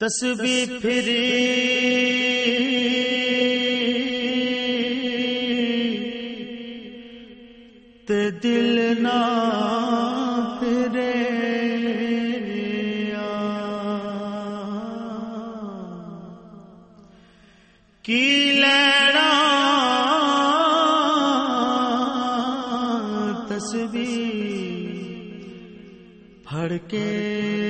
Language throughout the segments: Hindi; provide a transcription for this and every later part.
तस्बी फिरी ते दिल ना फिरे की लैना तस्बी फड़के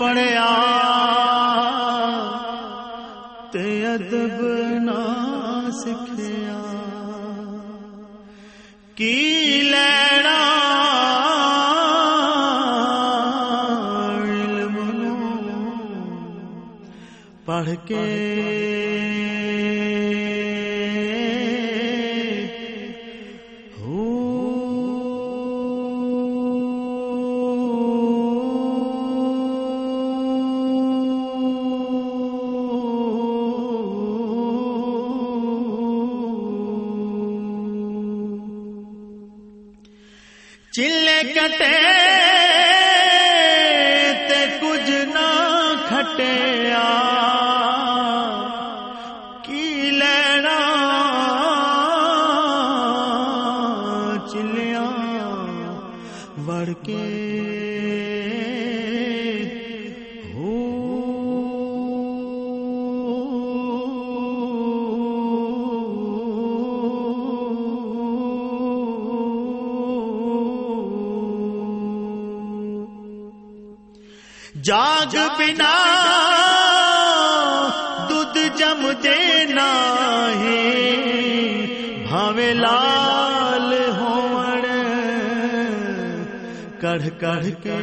पढ़िया। ते अदब ना सिखिया। की लैना इल्म पढ़ पढ़ चिल्ले कटे ते कुछ ना खटे की लैना? चिल्लिया वड़ जाग बिना दूध जम देना है भावे लाल होवण कढ़ कढ़ के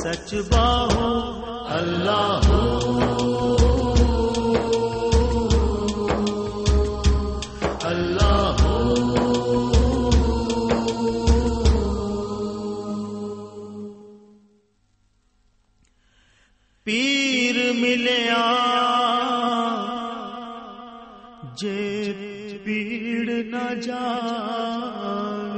सच बाहो अल्लाह। अल्लाह। पीर मिलया जे पीड़ न जावे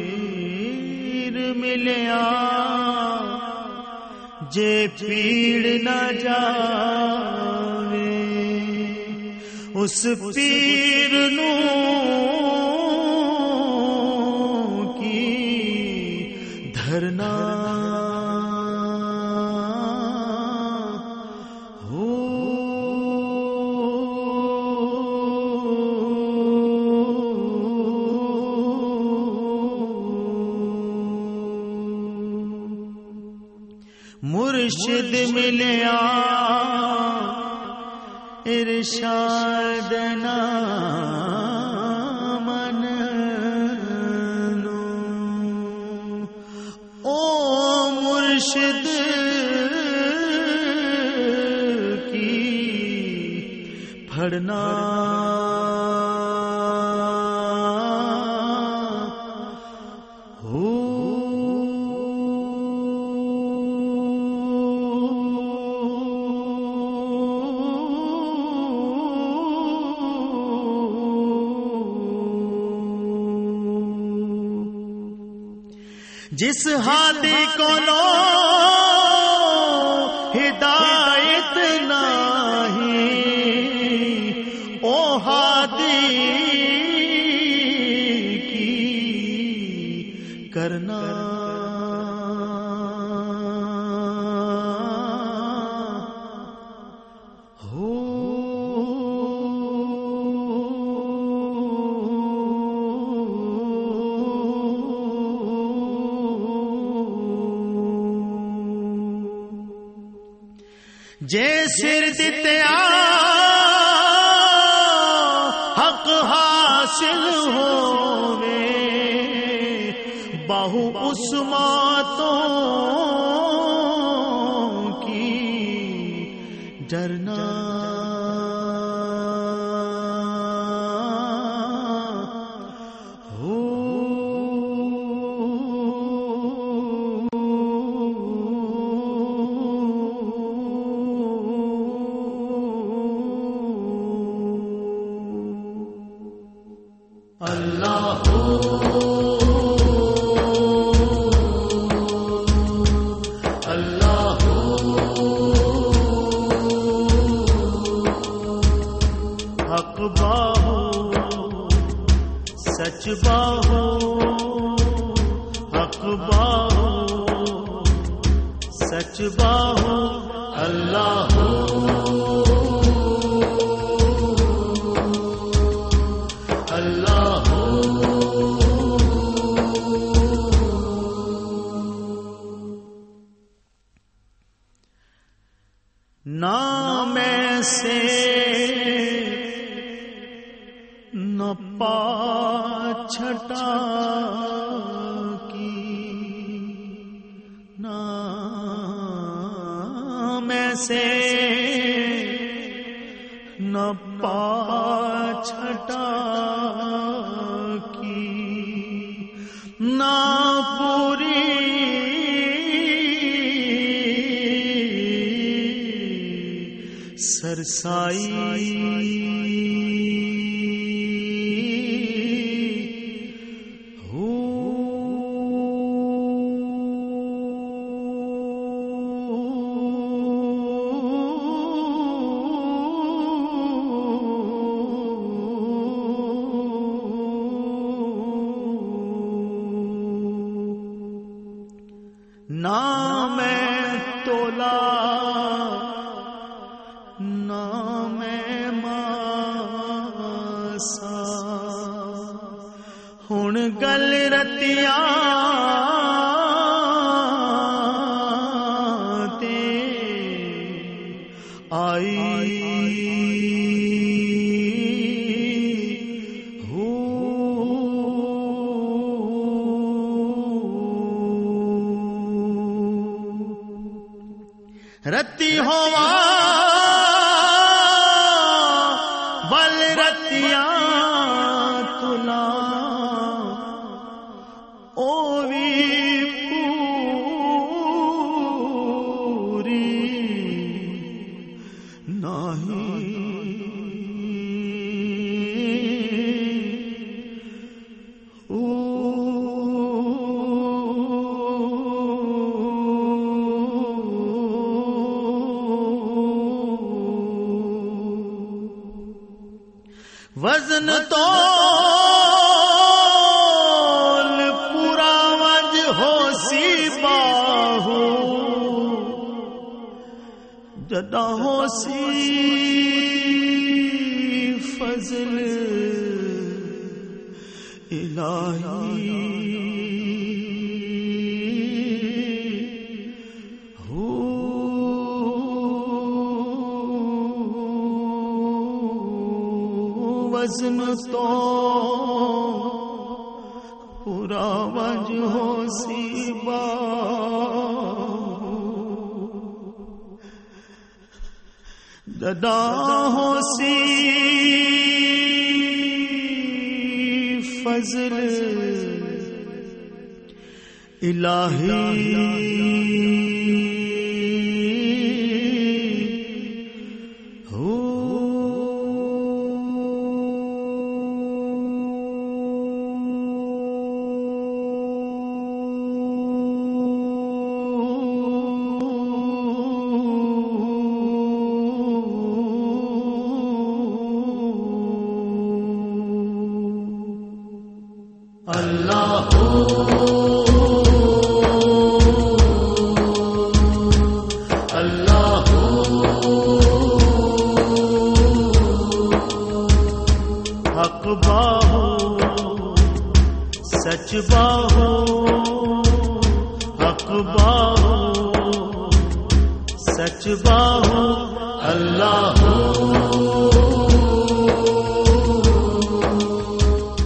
पीर मिलया जे पीड़ न जावे उस पीर नू की धरना मुर्शिद मिलया। इरशाद मन ओ मुर्शिद की फड़ना। जिस हाथी को लो जे सिर दित्या हक हासिल होवे। बहु उस्मातों की हक बाहो सच बाहो हक बाहो सच बाहो अल्लाह अल्लाह से न पाछटा की पूरी। सरसाई ना तोला। ना मैं गल रतिया आई होवा बल रतिया तुला। ओवी पूरी नहीं। ओ ਨਹੀਂ वज़न तोल पूरा वज हो सी बाहू। जदा हो सी फजल इलाही। वज़न तो पूरा वज हो सीबा जदा हो सी फजल इलाही। सच